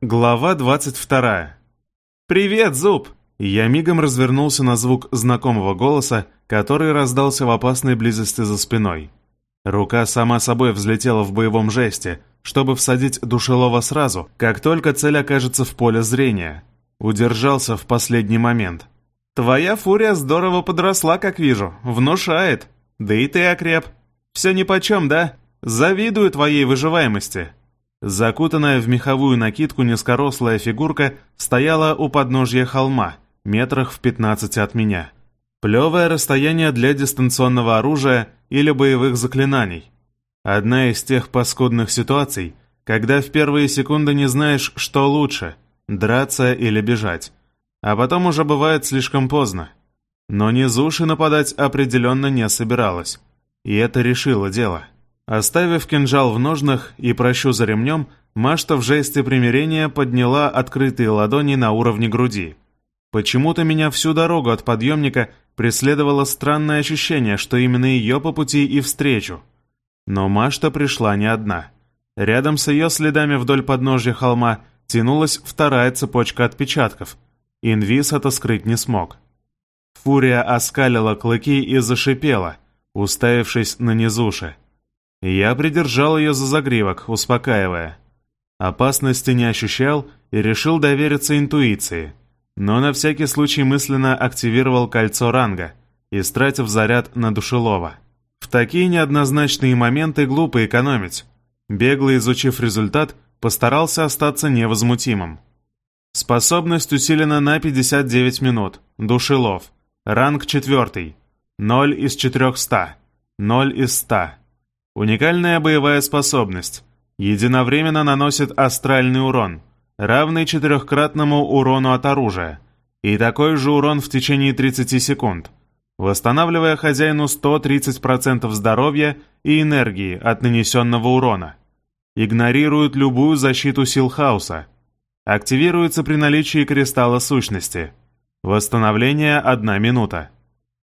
Глава 22. «Привет, Зуб!» Я мигом развернулся на звук знакомого голоса, который раздался в опасной близости за спиной. Рука сама собой взлетела в боевом жесте, чтобы всадить душелова сразу, как только цель окажется в поле зрения. Удержался в последний момент. «Твоя фурия здорово подросла, как вижу, внушает. Да и ты окреп. Все нипочем, да? Завидую твоей выживаемости». Закутанная в меховую накидку низкорослая фигурка стояла у подножья холма, метрах в 15 от меня. Плевое расстояние для дистанционного оружия или боевых заклинаний. Одна из тех паскудных ситуаций, когда в первые секунды не знаешь, что лучше – драться или бежать. А потом уже бывает слишком поздно. Но Низуши нападать определенно не собиралась. И это решило дело. Оставив кинжал в ножнах и прощу за ремнем, Машта в жесте примирения подняла открытые ладони на уровне груди. Почему-то меня всю дорогу от подъемника преследовало странное ощущение, что именно ее по пути и встречу. Но Машта пришла не одна. Рядом с ее следами вдоль подножья холма тянулась вторая цепочка отпечатков. Инвиз это скрыть не смог. Фурия оскалила клыки и зашипела, уставившись на низуши. Я придержал ее за загривок, успокаивая. Опасности не ощущал и решил довериться интуиции, но на всякий случай мысленно активировал кольцо ранга, истратив заряд на душелова. В такие неоднозначные моменты глупо экономить. Бегло изучив результат, постарался остаться невозмутимым. Способность усилена на 59 минут. Душелов. Ранг 4. 0 из 400. 0 из 100. Уникальная боевая способность. Единовременно наносит астральный урон, равный четырехкратному урону от оружия, и такой же урон в течение 30 секунд, восстанавливая хозяину 130% здоровья и энергии от нанесенного урона. Игнорирует любую защиту сил хаоса. Активируется при наличии кристалла сущности. Восстановление 1 минута.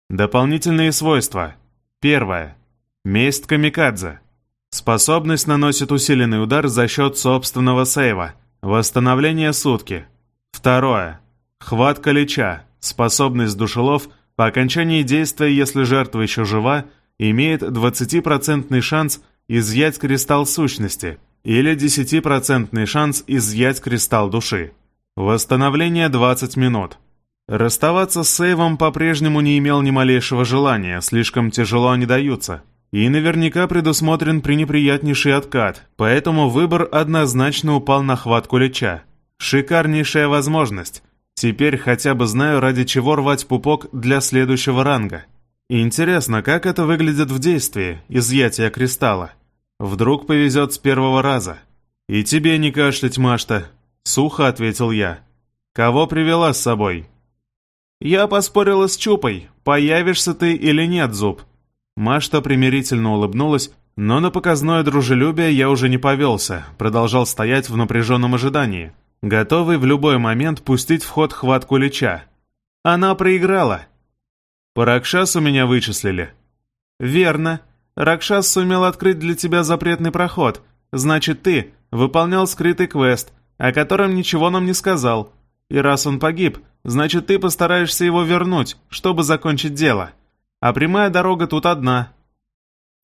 Дополнительные свойства. Первое. Месть Камикадзе. Способность наносит усиленный удар за счет собственного сейва. Восстановление сутки. Второе. Хватка леча. Способность душелов по окончании действия, если жертва еще жива, имеет 20% шанс изъять кристалл сущности или 10% шанс изъять кристалл души. Восстановление 20 минут. Расставаться с сейвом по-прежнему не имел ни малейшего желания, слишком тяжело они даются и наверняка предусмотрен пренеприятнейший откат, поэтому выбор однозначно упал на хватку Лича. Шикарнейшая возможность. Теперь хотя бы знаю, ради чего рвать пупок для следующего ранга. Интересно, как это выглядит в действии, изъятие кристалла. Вдруг повезет с первого раза. «И тебе не кашлять, Машта», — сухо ответил я. «Кого привела с собой?» «Я поспорила с Чупой, появишься ты или нет, Зуб», Машта примирительно улыбнулась, но на показное дружелюбие я уже не повелся, продолжал стоять в напряженном ожидании, готовый в любой момент пустить в ход хватку Лича. Она проиграла. По Ракшасу меня вычислили. Верно. Ракшас сумел открыть для тебя запретный проход. Значит, ты выполнял скрытый квест, о котором ничего нам не сказал. И раз он погиб, значит, ты постараешься его вернуть, чтобы закончить дело а прямая дорога тут одна.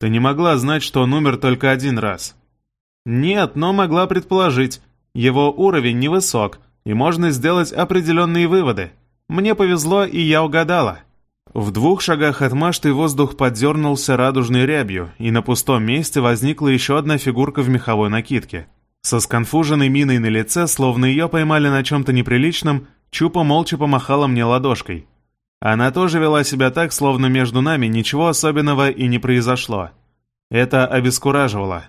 Ты не могла знать, что он только один раз. Нет, но могла предположить. Его уровень невысок, и можно сделать определенные выводы. Мне повезло, и я угадала. В двух шагах от мачты воздух подернулся радужной рябью, и на пустом месте возникла еще одна фигурка в меховой накидке. Со сконфуженной миной на лице, словно ее поймали на чем-то неприличном, Чупа молча помахала мне ладошкой. Она тоже вела себя так, словно между нами ничего особенного и не произошло. Это обескураживало.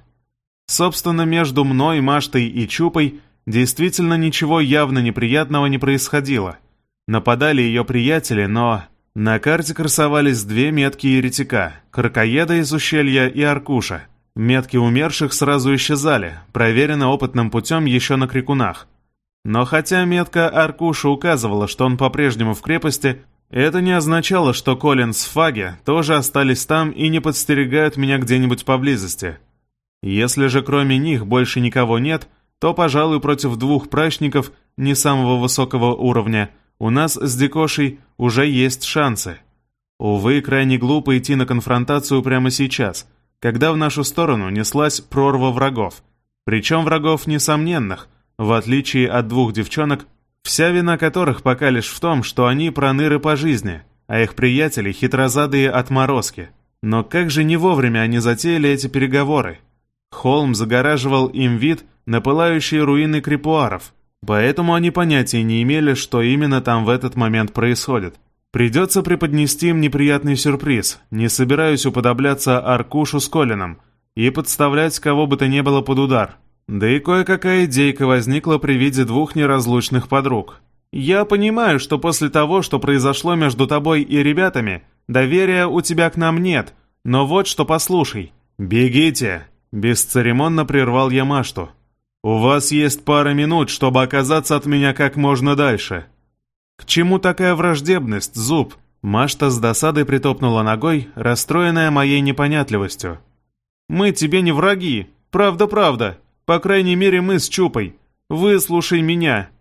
Собственно, между мной, Маштой и Чупой действительно ничего явно неприятного не происходило. Нападали ее приятели, но... На карте красовались две метки еретика — Кракоеда из ущелья и Аркуша. Метки умерших сразу исчезали, проверено опытным путем еще на крикунах. Но хотя метка Аркуша указывала, что он по-прежнему в крепости, это не означало, что Колин с Фаги тоже остались там и не подстерегают меня где-нибудь поблизости. Если же кроме них больше никого нет, то, пожалуй, против двух прачников не самого высокого уровня у нас с Дикошей уже есть шансы. Увы, крайне глупо идти на конфронтацию прямо сейчас, когда в нашу сторону неслась прорва врагов. Причем врагов несомненных, в отличие от двух девчонок, вся вина которых пока лишь в том, что они проныры по жизни, а их приятели хитрозадые отморозки. Но как же не вовремя они затеяли эти переговоры? Холм загораживал им вид на пылающие руины крепуаров, поэтому они понятия не имели, что именно там в этот момент происходит. Придется преподнести им неприятный сюрприз, не собираюсь уподобляться Аркушу с Колином и подставлять кого бы то ни было под удар. Да и кое-какая идейка возникла при виде двух неразлучных подруг. «Я понимаю, что после того, что произошло между тобой и ребятами, доверия у тебя к нам нет, но вот что послушай». «Бегите!» – бесцеремонно прервал я Машту. «У вас есть пара минут, чтобы оказаться от меня как можно дальше». «К чему такая враждебность, Зуб?» Машта с досадой притопнула ногой, расстроенная моей непонятливостью. «Мы тебе не враги. Правда-правда. По крайней мере, мы с Чупой. Выслушай меня».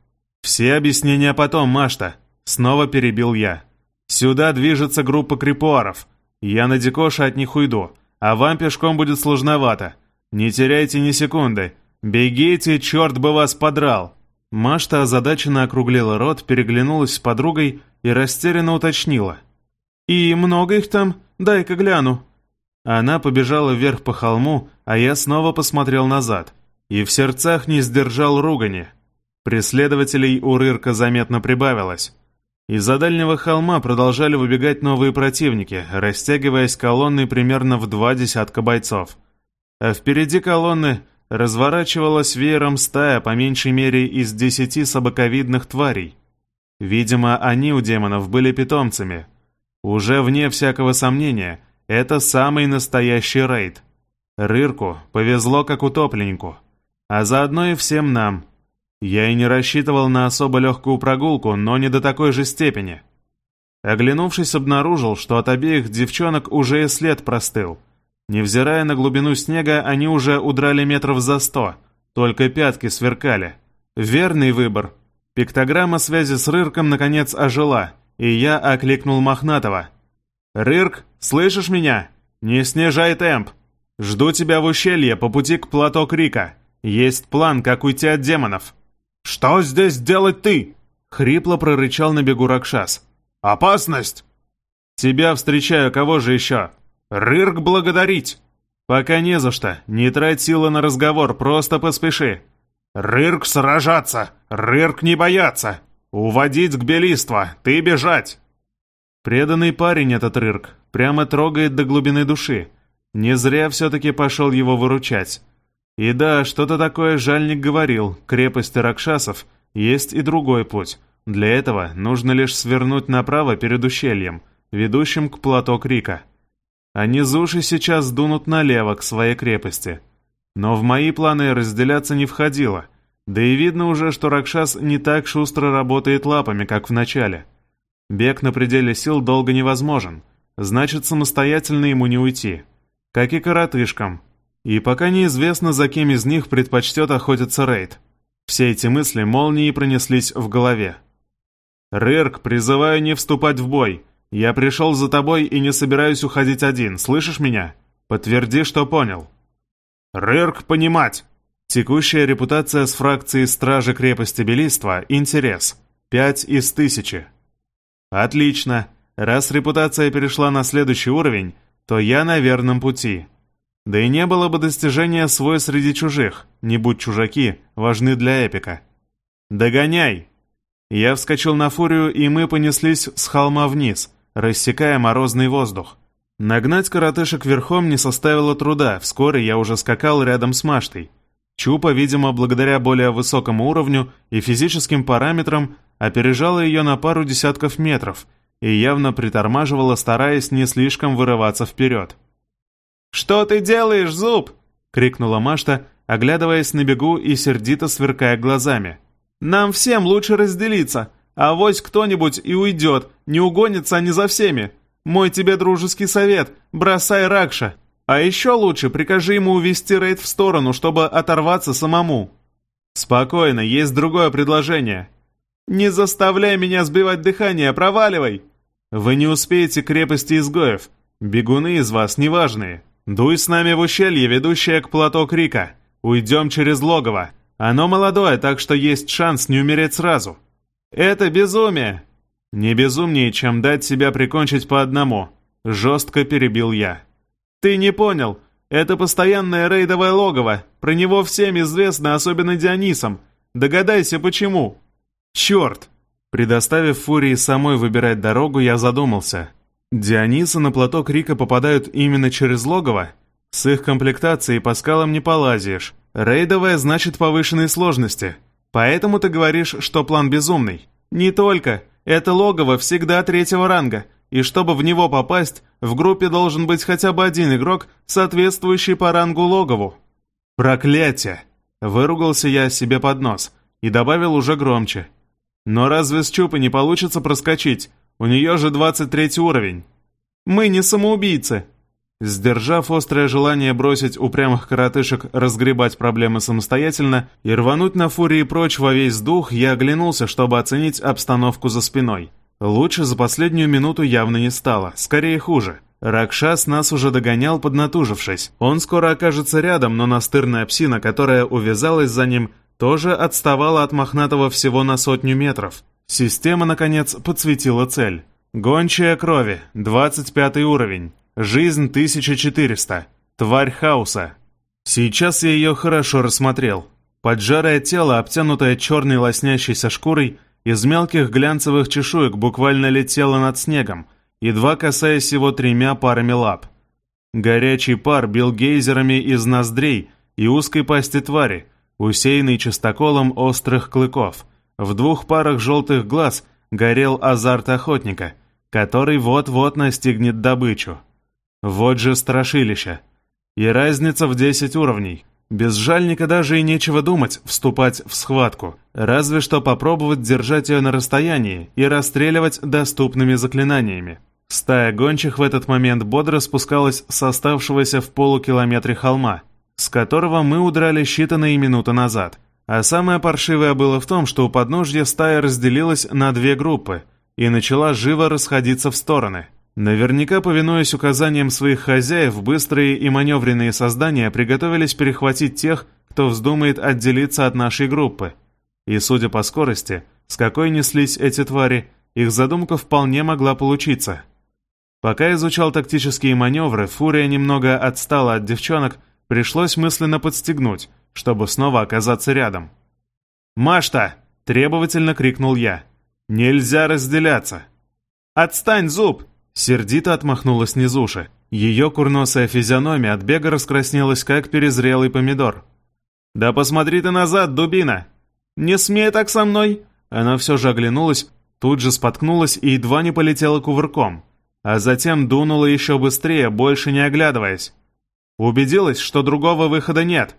«Все объяснения потом, Машта», — снова перебил я. «Сюда движется группа крипуаров. Я на Дикоша от них уйду, а вам пешком будет сложновато. Не теряйте ни секунды. Бегите, черт бы вас подрал!» Машта озадаченно округлила рот, переглянулась с подругой и растерянно уточнила. «И много их там? Дай-ка гляну». Она побежала вверх по холму, а я снова посмотрел назад. И в сердцах не сдержал ругани. Преследователей у Рырка заметно прибавилось. Из-за дальнего холма продолжали выбегать новые противники, растягиваясь колонной примерно в два десятка бойцов. А впереди колонны разворачивалась веером стая по меньшей мере из десяти собаковидных тварей. Видимо, они у демонов были питомцами. Уже вне всякого сомнения, это самый настоящий рейд. Рырку повезло как утопленнику, а заодно и всем нам. Я и не рассчитывал на особо легкую прогулку, но не до такой же степени. Оглянувшись, обнаружил, что от обеих девчонок уже и след простыл. Невзирая на глубину снега, они уже удрали метров за сто, только пятки сверкали. Верный выбор. Пиктограмма связи с Рырком наконец ожила, и я окликнул Мохнатого. «Рырк, слышишь меня? Не снижай темп. Жду тебя в ущелье по пути к плато Крика. Есть план, как уйти от демонов». «Что здесь делать ты?» — хрипло прорычал на бегу Ракшас. «Опасность!» «Тебя встречаю, кого же еще?» «Рырк благодарить!» «Пока не за что. Не трать силы на разговор, просто поспеши». «Рырк сражаться! Рырк не бояться! Уводить к белиства! Ты бежать!» Преданный парень этот Рырк прямо трогает до глубины души. Не зря все-таки пошел его выручать. И да, что-то такое Жальник говорил, крепости Ракшасов есть и другой путь. Для этого нужно лишь свернуть направо перед ущельем, ведущим к плато Крика. А низуши сейчас дунут налево к своей крепости. Но в мои планы разделяться не входило. Да и видно уже, что Ракшас не так шустро работает лапами, как в начале. Бег на пределе сил долго невозможен. Значит, самостоятельно ему не уйти. Как и коротышкам. И пока неизвестно, за кем из них предпочтет охотиться рейд. Все эти мысли молнией пронеслись в голове. «Рырк, призываю не вступать в бой. «Я пришел за тобой и не собираюсь уходить один, слышишь меня? Подтверди, что понял». «Рырк понимать!» Текущая репутация с фракцией Стражи Крепости Белиства – интерес. Пять из тысячи. Отлично. Раз репутация перешла на следующий уровень, то я на верном пути. Да и не было бы достижения свой среди чужих, не будь чужаки, важны для эпика. «Догоняй!» Я вскочил на фурию, и мы понеслись с холма вниз – рассекая морозный воздух. Нагнать коротышек верхом не составило труда, вскоре я уже скакал рядом с Маштой. Чупа, видимо, благодаря более высокому уровню и физическим параметрам, опережала ее на пару десятков метров и явно притормаживала, стараясь не слишком вырываться вперед. «Что ты делаешь, Зуб?» — крикнула Машта, оглядываясь на бегу и сердито сверкая глазами. «Нам всем лучше разделиться. А вось кто-нибудь и уйдет, не угонится они за всеми. Мой тебе дружеский совет, бросай Ракша. А еще лучше прикажи ему увести рейд в сторону, чтобы оторваться самому». «Спокойно, есть другое предложение». «Не заставляй меня сбивать дыхание, проваливай!» «Вы не успеете крепости изгоев. Бегуны из вас неважные. Дуй с нами в ущелье, ведущее к плато Крика. Уйдем через логово. Оно молодое, так что есть шанс не умереть сразу». «Это безумие!» «Не безумнее, чем дать себя прикончить по одному», — жестко перебил я. «Ты не понял. Это постоянное рейдовое логово. Про него всем известно, особенно Дионисам. Догадайся, почему». «Черт!» Предоставив Фурии самой выбирать дорогу, я задумался. Дионисы на плато Крика попадают именно через логово? С их комплектацией по скалам не полазишь. Рейдовая значит повышенной сложности. Поэтому ты говоришь, что план безумный. Не только. Это логово всегда третьего ранга, и чтобы в него попасть, в группе должен быть хотя бы один игрок, соответствующий по рангу логову. Проклятие! Выругался я себе под нос и добавил уже громче. Но разве с Чупой не получится проскочить? У нее же 23 уровень. Мы не самоубийцы. Сдержав острое желание бросить упрямых коротышек разгребать проблемы самостоятельно и рвануть на фурии прочь во весь дух, я оглянулся, чтобы оценить обстановку за спиной. Лучше за последнюю минуту явно не стало, скорее хуже. Ракшас нас уже догонял, поднатужившись. Он скоро окажется рядом, но настырная псина, которая увязалась за ним, тоже отставала от мохнатого всего на сотню метров. Система, наконец, подсветила цель. Гончая крови, 25 уровень. Жизнь 1400. Тварь хаоса. Сейчас я ее хорошо рассмотрел. Поджарое тело, обтянутое черной лоснящейся шкурой, из мелких глянцевых чешуек буквально летело над снегом, едва касаясь его тремя парами лап. Горячий пар бил гейзерами из ноздрей и узкой пасти твари, усеянный частоколом острых клыков. В двух парах желтых глаз горел азарт охотника, который вот-вот настигнет добычу. Вот же страшилище. И разница в десять уровней. Без жальника даже и нечего думать вступать в схватку, разве что попробовать держать ее на расстоянии и расстреливать доступными заклинаниями. Стая гончих в этот момент бодро спускалась с оставшегося в полукилометре холма, с которого мы удрали считанные минуты назад. А самое паршивое было в том, что у подножья стая разделилась на две группы и начала живо расходиться в стороны. Наверняка, повинуясь указаниям своих хозяев, быстрые и маневренные создания приготовились перехватить тех, кто вздумает отделиться от нашей группы. И, судя по скорости, с какой неслись эти твари, их задумка вполне могла получиться. Пока изучал тактические маневры, Фурия немного отстала от девчонок, Пришлось мысленно подстегнуть, чтобы снова оказаться рядом. «Машта!» — требовательно крикнул я. «Нельзя разделяться!» «Отстань, зуб!» — сердито отмахнулась Низуша. Ее курносая физиономия от бега раскраснелась, как перезрелый помидор. «Да посмотри ты назад, дубина!» «Не смей так со мной!» Она все же оглянулась, тут же споткнулась и едва не полетела кувырком, а затем дунула еще быстрее, больше не оглядываясь. Убедилась, что другого выхода нет.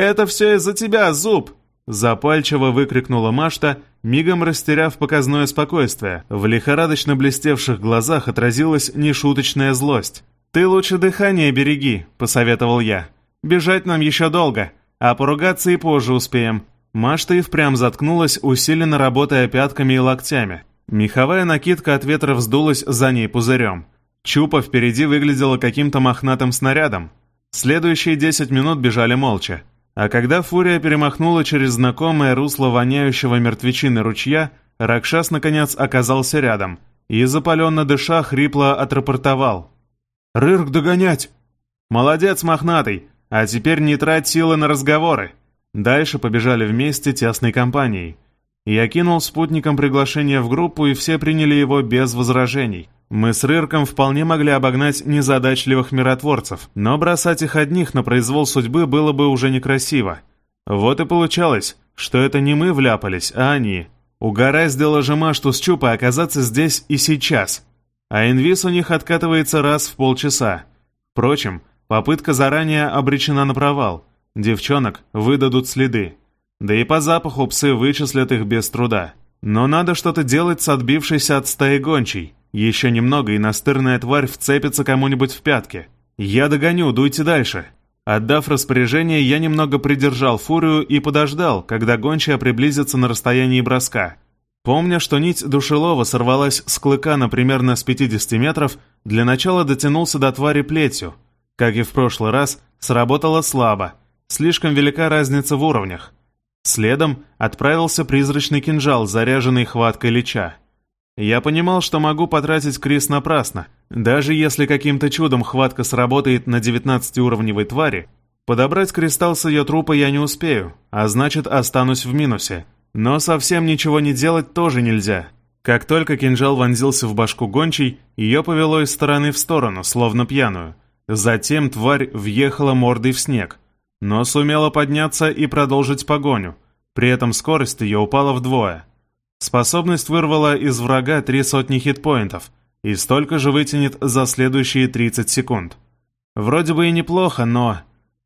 «Это все из-за тебя, Зуб!» Запальчиво выкрикнула Машта, мигом растеряв показное спокойствие. В лихорадочно блестевших глазах отразилась нешуточная злость. «Ты лучше дыхание береги», — посоветовал я. «Бежать нам еще долго, а поругаться и позже успеем». Машта и впрямь заткнулась, усиленно работая пятками и локтями. Меховая накидка от ветра вздулась за ней пузырем. Чупа впереди выглядела каким-то мохнатым снарядом. Следующие десять минут бежали молча. А когда фурия перемахнула через знакомое русло воняющего мертвечины ручья, Ракшас наконец оказался рядом и, запаленно дыша, хрипло отрапортовал. «Рырк догонять!» «Молодец, мохнатый! А теперь не трать силы на разговоры!» Дальше побежали вместе тесной компанией. Я кинул спутникам приглашение в группу, и все приняли его без возражений. Мы с Рырком вполне могли обогнать незадачливых миротворцев, но бросать их одних на произвол судьбы было бы уже некрасиво. Вот и получалось, что это не мы вляпались, а они. Угораздило же Машту с Чупой оказаться здесь и сейчас. А инвиз у них откатывается раз в полчаса. Впрочем, попытка заранее обречена на провал. Девчонок выдадут следы. Да и по запаху псы вычислят их без труда. Но надо что-то делать с отбившейся от стаи гончей. Еще немного, и настырная тварь вцепится кому-нибудь в пятки. Я догоню, дуйте дальше. Отдав распоряжение, я немного придержал фурию и подождал, когда гончая приблизится на расстоянии броска. Помня, что нить душелова сорвалась с клыка на примерно с 50 метров, для начала дотянулся до твари плетью. Как и в прошлый раз, сработало слабо. Слишком велика разница в уровнях. Следом отправился призрачный кинжал, заряженный хваткой лича. Я понимал, что могу потратить Крис напрасно. Даже если каким-то чудом хватка сработает на 19-уровневой твари, подобрать кристалл с ее трупа я не успею, а значит останусь в минусе. Но совсем ничего не делать тоже нельзя. Как только кинжал вонзился в башку гончей, ее повело из стороны в сторону, словно пьяную. Затем тварь въехала мордой в снег, но сумела подняться и продолжить погоню. При этом скорость ее упала вдвое. Способность вырвала из врага три сотни хитпоинтов и столько же вытянет за следующие 30 секунд. Вроде бы и неплохо, но...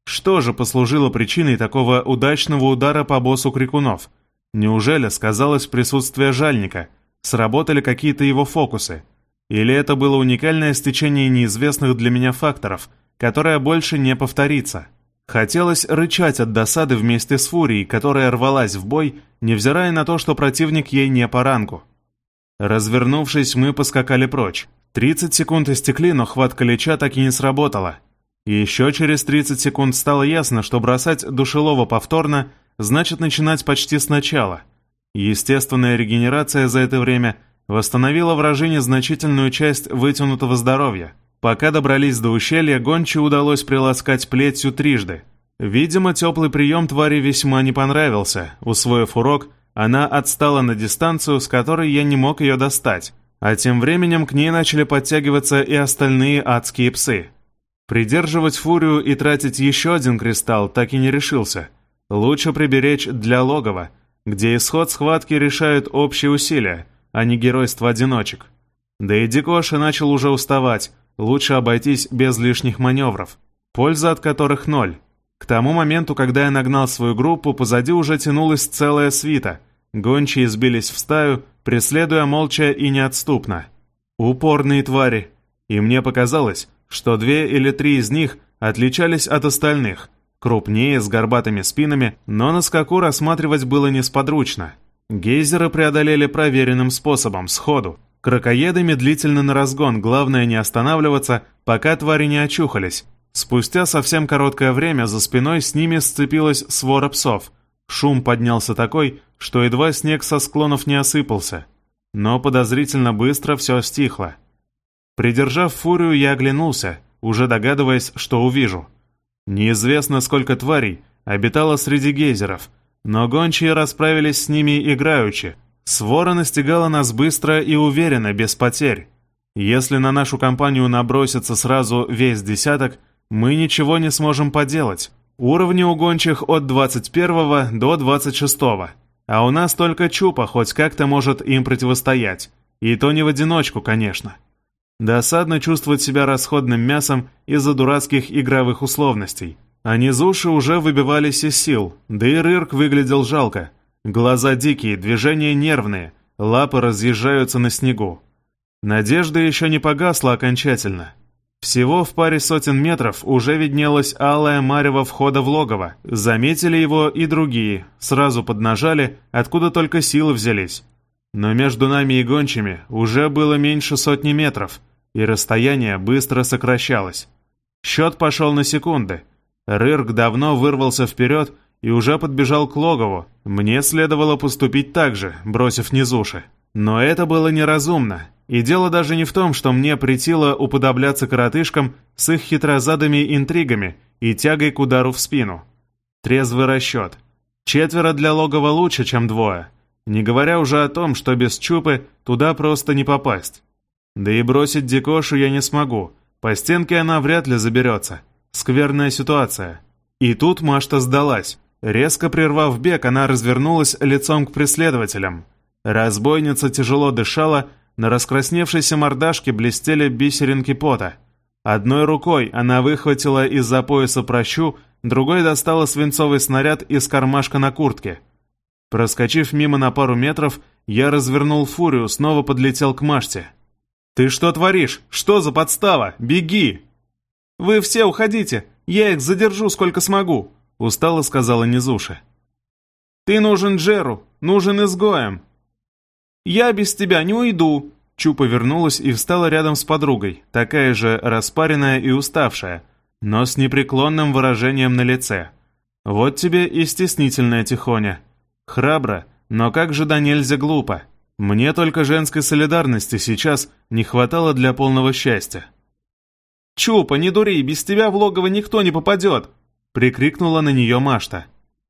Что же послужило причиной такого удачного удара по боссу Крикунов? Неужели сказалось присутствие жальника? Сработали какие-то его фокусы? Или это было уникальное стечение неизвестных для меня факторов, которое больше не повторится? Хотелось рычать от досады вместе с Фурией, которая рвалась в бой, невзирая на то, что противник ей не по рангу. Развернувшись, мы поскакали прочь. 30 секунд истекли, но хватка леча так и не сработала. И еще через 30 секунд стало ясно, что бросать душелова повторно значит начинать почти сначала. Естественная регенерация за это время восстановила вражине значительную часть вытянутого здоровья. Пока добрались до ущелья, Гонче удалось приласкать плетью трижды. Видимо, теплый прием твари весьма не понравился. Усвоив урок, она отстала на дистанцию, с которой я не мог ее достать. А тем временем к ней начали подтягиваться и остальные адские псы. Придерживать фурию и тратить еще один кристалл так и не решился. Лучше приберечь для логова, где исход схватки решают общие усилия, а не геройство одиночек. Да и Дикоши начал уже уставать, лучше обойтись без лишних маневров, польза от которых ноль. К тому моменту, когда я нагнал свою группу, позади уже тянулась целая свита. Гончие сбились в стаю, преследуя молча и неотступно. Упорные твари. И мне показалось, что две или три из них отличались от остальных. Крупнее, с горбатыми спинами, но на скаку рассматривать было несподручно. Гейзеры преодолели проверенным способом, сходу. Крокоеды медлительно на разгон, главное не останавливаться, пока твари не очухались. Спустя совсем короткое время за спиной с ними сцепилась свора псов. Шум поднялся такой, что едва снег со склонов не осыпался. Но подозрительно быстро все стихло. Придержав фурию, я оглянулся, уже догадываясь, что увижу. Неизвестно, сколько тварей обитало среди гейзеров, но гончие расправились с ними играючи, Свора настигала нас быстро и уверенно, без потерь. Если на нашу компанию набросится сразу весь десяток, мы ничего не сможем поделать. Уровни у гончих от 21 до 26, а у нас только Чупа хоть как-то может им противостоять. И то не в одиночку, конечно. Досадно чувствовать себя расходным мясом из-за дурацких игровых условностей. А низуши уже выбивались из сил, да и Рырк выглядел жалко – Глаза дикие, движения нервные, лапы разъезжаются на снегу. Надежда еще не погасла окончательно. Всего в паре сотен метров уже виднелась алая марево входа в логово. Заметили его и другие, сразу поднажали, откуда только силы взялись. Но между нами и гончими уже было меньше сотни метров, и расстояние быстро сокращалось. Счет пошел на секунды. Рырк давно вырвался вперед и уже подбежал к логову. Мне следовало поступить так же, бросив низуши. Но это было неразумно. И дело даже не в том, что мне притило уподобляться коротышкам с их хитрозадыми интригами и тягой к удару в спину. Трезвый расчет. Четверо для логова лучше, чем двое. Не говоря уже о том, что без чупы туда просто не попасть. Да и бросить Дикошу я не смогу. По стенке она вряд ли заберется. Скверная ситуация. И тут Машта сдалась. Резко прервав бег, она развернулась лицом к преследователям. Разбойница тяжело дышала, на раскрасневшейся мордашке блестели бисеринки пота. Одной рукой она выхватила из-за пояса прощу, другой достала свинцовый снаряд из кармашка на куртке. Проскочив мимо на пару метров, я развернул фурию, снова подлетел к Маште. «Ты что творишь? Что за подстава? Беги!» «Вы все уходите! Я их задержу сколько смогу», — устало сказала Низуша. «Ты нужен Джеру, нужен изгоем». «Я без тебя не уйду», Чу повернулась и встала рядом с подругой, такая же распаренная и уставшая, но с непреклонным выражением на лице. «Вот тебе и стеснительная Тихоня. Храбро, но как же да нельзя глупо. Мне только женской солидарности сейчас не хватало для полного счастья». «Чупа, не дури, без тебя в логово никто не попадет!» Прикрикнула на нее Машта.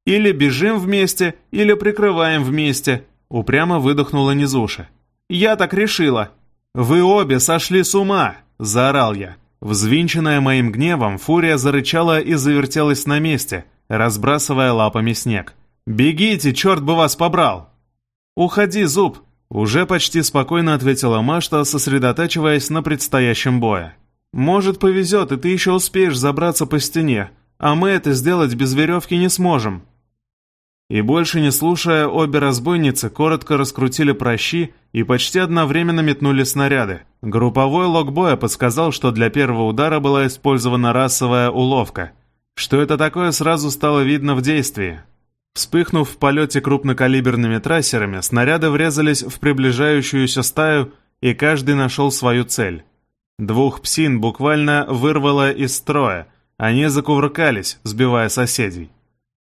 «Или бежим вместе, или прикрываем вместе», упрямо выдохнула Низуша. «Я так решила!» «Вы обе сошли с ума!» – заорал я. Взвинченная моим гневом, фурия зарычала и завертелась на месте, разбрасывая лапами снег. «Бегите, черт бы вас побрал!» «Уходи, зуб!» – уже почти спокойно ответила Машта, сосредотачиваясь на предстоящем бое. «Может, повезет, и ты еще успеешь забраться по стене, а мы это сделать без веревки не сможем». И больше не слушая, обе разбойницы коротко раскрутили прощи и почти одновременно метнули снаряды. Групповой лог боя подсказал, что для первого удара была использована расовая уловка. Что это такое, сразу стало видно в действии. Вспыхнув в полете крупнокалиберными трассерами, снаряды врезались в приближающуюся стаю, и каждый нашел свою цель. Двух псин буквально вырвало из строя, они закувыркались, сбивая соседей.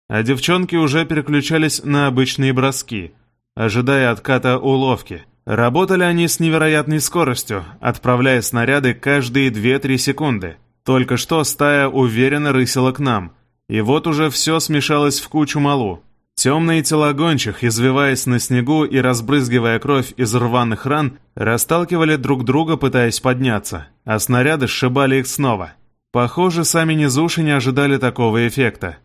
А девчонки уже переключались на обычные броски, ожидая отката уловки. Работали они с невероятной скоростью, отправляя снаряды каждые 2-3 секунды. Только что стая уверенно рысила к нам, и вот уже все смешалось в кучу малу. Темные тела гончих, извиваясь на снегу и разбрызгивая кровь из рваных ран, расталкивали друг друга, пытаясь подняться, а снаряды сшибали их снова. Похоже, сами низуши не ожидали такого эффекта.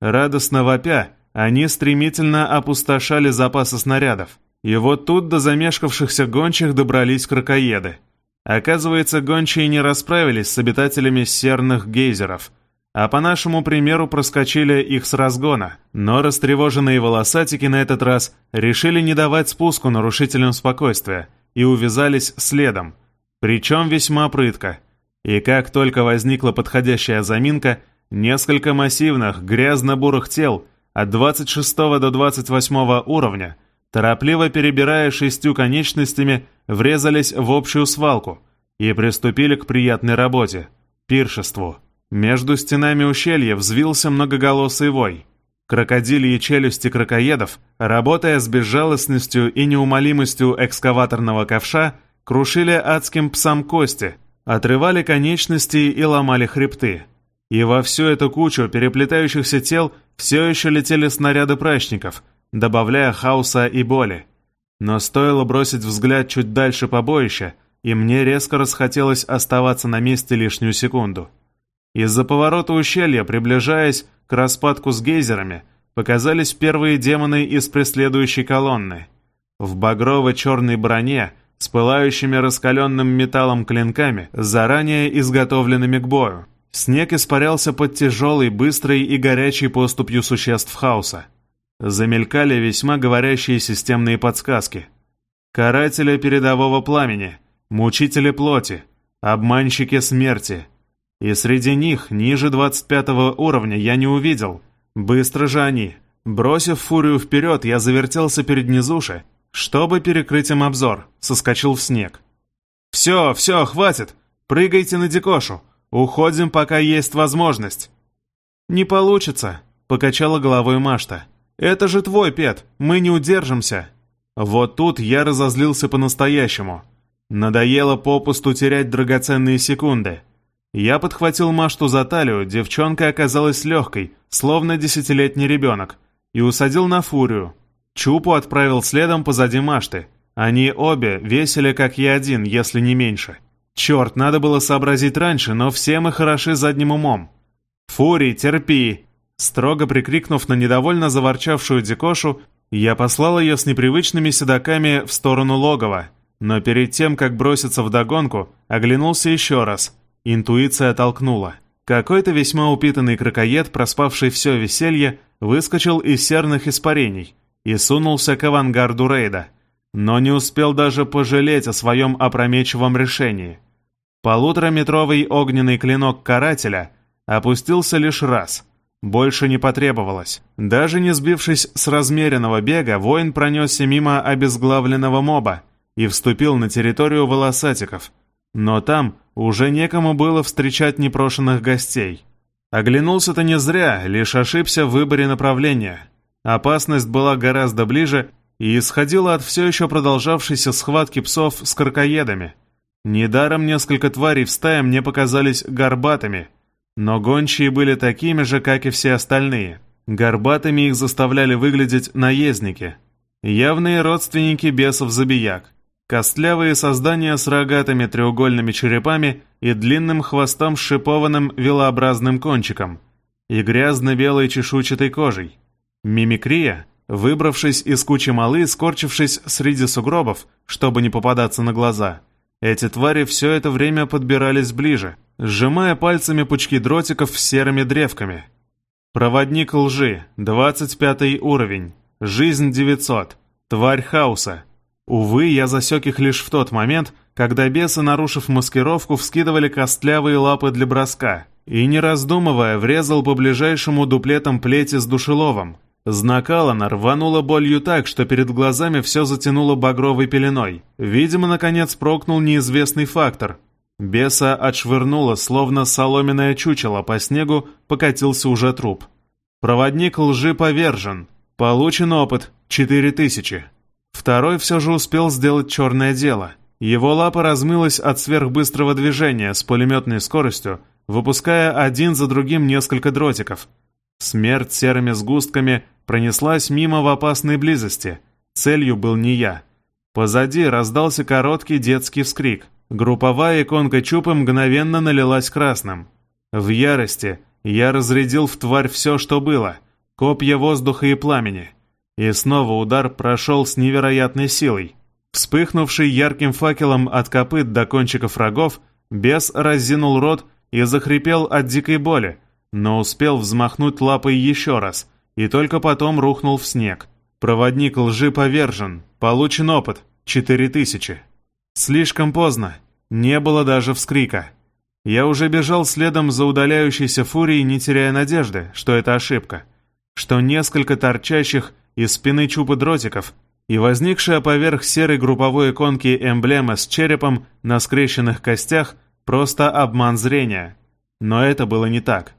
Радостно вопя, они стремительно опустошали запасы снарядов. И вот тут до замешкавшихся гончих добрались крокоеды. Оказывается, гончие не расправились с обитателями серных гейзеров – а по нашему примеру проскочили их с разгона, но растревоженные волосатики на этот раз решили не давать спуску нарушителям спокойствия и увязались следом, причем весьма прытко. И как только возникла подходящая заминка, несколько массивных грязно-бурых тел от 26 до 28 уровня, торопливо перебирая шестью конечностями, врезались в общую свалку и приступили к приятной работе – пиршеству. Между стенами ущелья взвился многоголосый вой. Крокодильи челюсти крокоедов, работая с безжалостностью и неумолимостью экскаваторного ковша, крушили адским псам кости, отрывали конечности и ломали хребты. И во всю эту кучу переплетающихся тел все еще летели снаряды прачников, добавляя хаоса и боли. Но стоило бросить взгляд чуть дальше побоища, и мне резко расхотелось оставаться на месте лишнюю секунду. Из-за поворота ущелья, приближаясь к распадку с гейзерами, показались первые демоны из преследующей колонны. В багрово-черной броне, с пылающими раскаленным металлом клинками, заранее изготовленными к бою. Снег испарялся под тяжелой, быстрой и горячей поступью существ хаоса. Замелькали весьма говорящие системные подсказки. Каратели передового пламени, мучители плоти, обманщики смерти — и среди них, ниже 25 уровня, я не увидел. Быстро же они. Бросив фурию вперед, я завертелся перед низуши, чтобы перекрыть им обзор, соскочил в снег. «Все, все, хватит! Прыгайте на Дикошу! Уходим, пока есть возможность!» «Не получится», — покачала головой Машта. «Это же твой пет, мы не удержимся!» Вот тут я разозлился по-настоящему. Надоело попусту терять драгоценные секунды. Я подхватил Машту за талию, девчонка оказалась легкой, словно десятилетний ребенок, и усадил на фурию. Чупу отправил следом позади Машты. Они обе весили, как я один, если не меньше. Черт, надо было сообразить раньше, но все мы хороши задним умом. «Фурий, терпи!» Строго прикрикнув на недовольно заворчавшую Дикошу, я послал ее с непривычными седаками в сторону логова, но перед тем, как броситься в догонку, оглянулся еще раз — Интуиция толкнула. Какой-то весьма упитанный крокоед, проспавший все веселье, выскочил из серных испарений и сунулся к авангарду рейда, но не успел даже пожалеть о своем опрометчивом решении. Полутораметровый огненный клинок карателя опустился лишь раз. Больше не потребовалось. Даже не сбившись с размеренного бега, воин пронесся мимо обезглавленного моба и вступил на территорию волосатиков. Но там уже некому было встречать непрошенных гостей. Оглянулся-то не зря, лишь ошибся в выборе направления. Опасность была гораздо ближе и исходила от все еще продолжавшейся схватки псов с каркоедами. Недаром несколько тварей в стае мне показались горбатыми, но гончие были такими же, как и все остальные. Горбатыми их заставляли выглядеть наездники. Явные родственники бесов-забияк. Костлявые создания с рогатыми треугольными черепами и длинным хвостом с шипованным вилообразным кончиком. И грязно-белой чешуйчатой кожей. Мимикрия, выбравшись из кучи малы, скорчившись среди сугробов, чтобы не попадаться на глаза. Эти твари все это время подбирались ближе, сжимая пальцами пучки дротиков с серыми древками. Проводник лжи, 25 уровень, жизнь 900, тварь хаоса. Увы, я засек их лишь в тот момент, когда бесы, нарушив маскировку, вскидывали костлявые лапы для броска, и, не раздумывая, врезал по ближайшему дуплетам плети с душеловом. Знак Алана рвануло болью так, что перед глазами все затянуло багровой пеленой. Видимо, наконец прокнул неизвестный фактор, Беса отшвырнуло, словно соломенное чучело, по снегу покатился уже труп. Проводник лжи повержен. Получен опыт — 4000. Второй все же успел сделать черное дело. Его лапа размылась от сверхбыстрого движения с пулеметной скоростью, выпуская один за другим несколько дротиков. Смерть серыми сгустками пронеслась мимо в опасной близости. Целью был не я. Позади раздался короткий детский вскрик — Групповая иконка Чупы мгновенно налилась красным. В ярости я разрядил в тварь все, что было, копья воздуха и пламени. И снова удар прошел с невероятной силой. Вспыхнувший ярким факелом от копыт до кончиков рогов, бес разинул рот и захрипел от дикой боли, но успел взмахнуть лапой еще раз, и только потом рухнул в снег. Проводник лжи повержен, получен опыт, 4000. Слишком поздно. Не было даже вскрика. Я уже бежал следом за удаляющейся фурией, не теряя надежды, что это ошибка. Что несколько торчащих из спины чупы дротиков и возникшая поверх серой групповой иконки эмблема с черепом на скрещенных костях просто обман зрения. Но это было не так.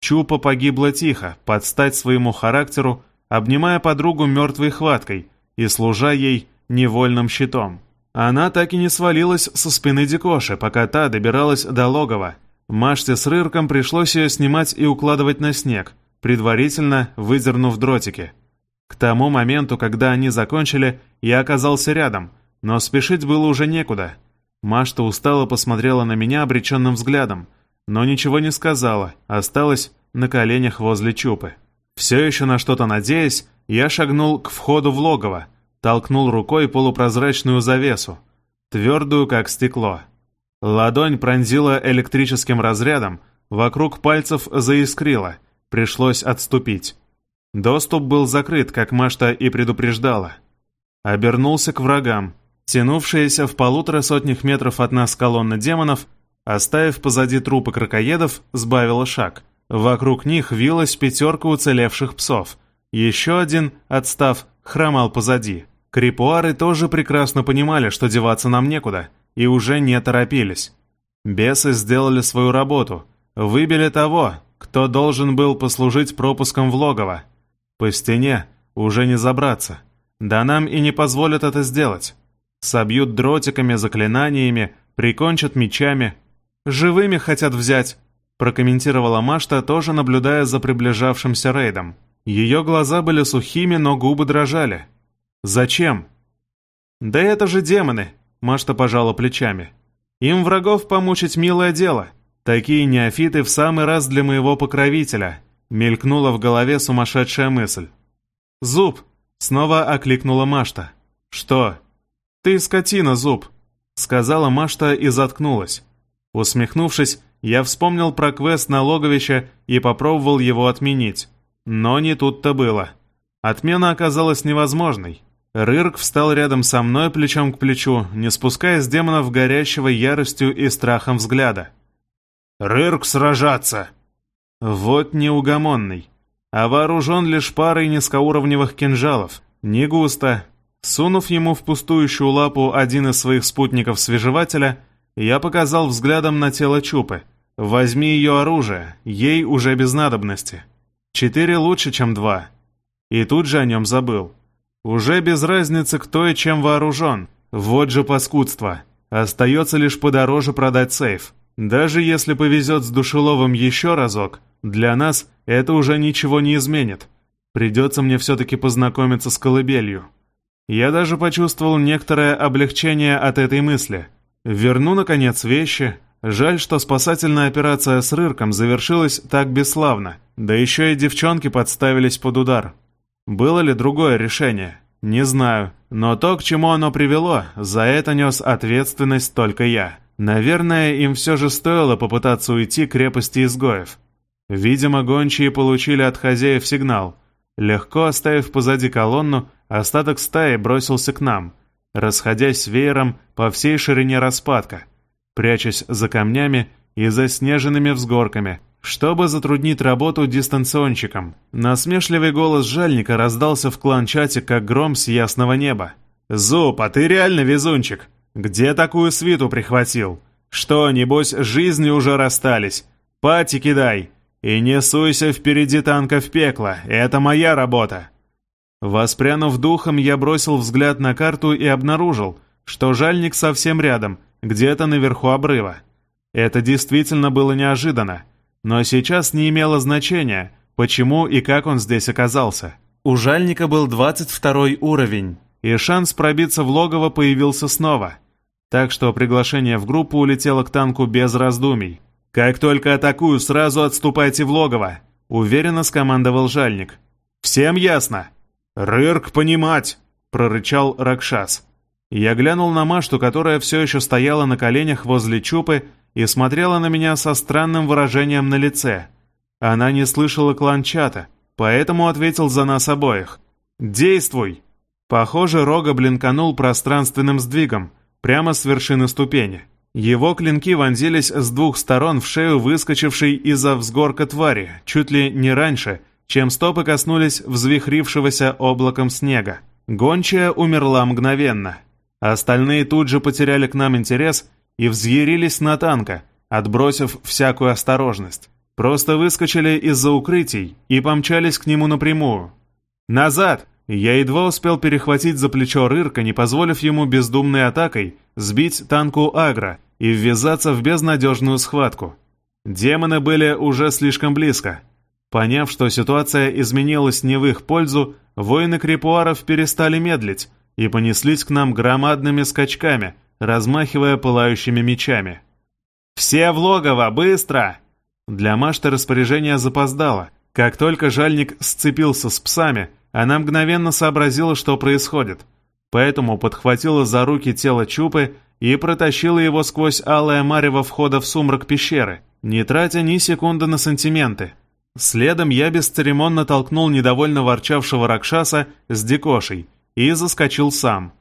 Чупа погибла тихо, под стать своему характеру, обнимая подругу мертвой хваткой и служа ей невольным щитом. Она так и не свалилась со спины Дикоши, пока та добиралась до логова. Маште с Рырком пришлось ее снимать и укладывать на снег, предварительно выдернув дротики. К тому моменту, когда они закончили, я оказался рядом, но спешить было уже некуда. Машта устало посмотрела на меня обреченным взглядом, но ничего не сказала, осталась на коленях возле Чупы. Все еще на что-то надеясь, я шагнул к входу в логово, толкнул рукой полупрозрачную завесу, твердую, как стекло. Ладонь пронзила электрическим разрядом, вокруг пальцев заискрило, пришлось отступить. Доступ был закрыт, как Машта и предупреждала. Обернулся к врагам. Тянувшаяся в полутора сотнях метров от нас колонна демонов, оставив позади трупы крокоедов, сбавила шаг. Вокруг них вилась пятерка уцелевших псов. Еще один, отстав, хромал позади. Крипуары тоже прекрасно понимали, что деваться нам некуда, и уже не торопились. Бесы сделали свою работу, выбили того, кто должен был послужить пропуском в логово. По стене уже не забраться. Да нам и не позволят это сделать. Собьют дротиками, заклинаниями, прикончат мечами. Живыми хотят взять, прокомментировала Машта, тоже наблюдая за приближавшимся рейдом. Ее глаза были сухими, но губы дрожали. «Зачем?» «Да это же демоны!» — Машта пожала плечами. «Им врагов помучить милое дело. Такие неофиты в самый раз для моего покровителя», — мелькнула в голове сумасшедшая мысль. «Зуб!» — снова окликнула Машта. «Что?» «Ты скотина, Зуб!» — сказала Машта и заткнулась. Усмехнувшись, я вспомнил про квест на логовище и попробовал его отменить. Но не тут-то было. Отмена оказалась невозможной. Рырк встал рядом со мной плечом к плечу, не спуская с демонов горящего яростью и страхом взгляда. «Рырк сражаться!» Вот неугомонный. А вооружен лишь парой низкоуровневых кинжалов. Не густо. Сунув ему в пустующую лапу один из своих спутников-свежевателя, я показал взглядом на тело Чупы. «Возьми ее оружие, ей уже без надобности. Четыре лучше, чем два». И тут же о нем забыл. Уже без разницы, кто и чем вооружен. Вот же паскудство. Остается лишь подороже продать сейф. Даже если повезет с душеловым еще разок, для нас это уже ничего не изменит. Придется мне все-таки познакомиться с колыбелью. Я даже почувствовал некоторое облегчение от этой мысли. Верну, наконец, вещи. Жаль, что спасательная операция с Рырком завершилась так бесславно. Да еще и девчонки подставились под удар. Было ли другое решение? Не знаю. Но то, к чему оно привело, за это нес ответственность только я. Наверное, им все же стоило попытаться уйти к крепости изгоев. Видимо, гончие получили от хозяев сигнал. Легко оставив позади колонну, остаток стаи бросился к нам, расходясь веером по всей ширине распадка, прячась за камнями и заснеженными взгорками, чтобы затруднить работу дистанционщикам. Насмешливый голос жальника раздался в клан-чате, как гром с ясного неба. «Зуб, а ты реально везунчик! Где такую свиту прихватил? Что, небось, жизни уже расстались? Пати кидай! И не суйся впереди танка в пекло, это моя работа!» Воспрянув духом, я бросил взгляд на карту и обнаружил, что жальник совсем рядом, где-то наверху обрыва. Это действительно было неожиданно, но сейчас не имело значения, почему и как он здесь оказался. У жальника был 22 уровень, и шанс пробиться в логово появился снова. Так что приглашение в группу улетело к танку без раздумий. «Как только атакую, сразу отступайте в логово», — уверенно скомандовал жальник. «Всем ясно?» «Рырк понимать!» — прорычал Ракшас. Я глянул на Машту, которая все еще стояла на коленях возле Чупы и смотрела на меня со странным выражением на лице. Она не слышала кланчата, поэтому ответил за нас обоих. «Действуй!» Похоже, Рога блинканул пространственным сдвигом, прямо с вершины ступени. Его клинки вонзились с двух сторон в шею выскочившей из-за взгорка твари, чуть ли не раньше, чем стопы коснулись взвихрившегося облаком снега. Гончая умерла мгновенно. Остальные тут же потеряли к нам интерес и взъярились на танка, отбросив всякую осторожность. Просто выскочили из-за укрытий и помчались к нему напрямую. «Назад!» Я едва успел перехватить за плечо Рырка, не позволив ему бездумной атакой сбить танку Агро и ввязаться в безнадежную схватку. Демоны были уже слишком близко. Поняв, что ситуация изменилась не в их пользу, воины крепуаров перестали медлить и понеслись к нам громадными скачками, размахивая пылающими мечами. «Все в логово, быстро!» Для Машты распоряжение запоздало. Как только жальник сцепился с псами, она мгновенно сообразила, что происходит. Поэтому подхватила за руки тело Чупы и протащила его сквозь алое марево входа в сумрак пещеры, не тратя ни секунды на сантименты. Следом я бесцеремонно толкнул недовольно ворчавшего Ракшаса с дикошей и заскочил сам.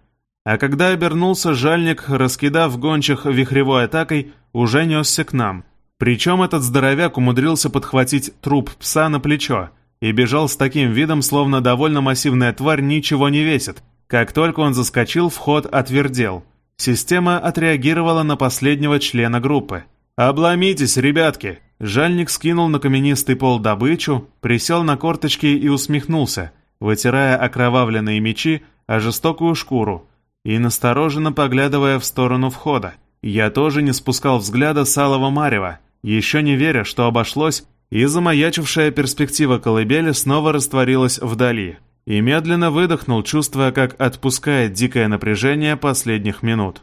А когда обернулся, жальник, раскидав гончих вихревой атакой, уже несся к нам. Причем этот здоровяк умудрился подхватить труп пса на плечо и бежал с таким видом, словно довольно массивная тварь ничего не весит. Как только он заскочил, вход отвердел. Система отреагировала на последнего члена группы. «Обломитесь, ребятки!» Жальник скинул на каменистый пол добычу, присел на корточки и усмехнулся, вытирая окровавленные мечи о жестокую шкуру и настороженно поглядывая в сторону входа. Я тоже не спускал взгляда с алого марева, еще не веря, что обошлось, и замаячившая перспектива колыбели снова растворилась вдали, и медленно выдохнул, чувствуя, как отпускает дикое напряжение последних минут.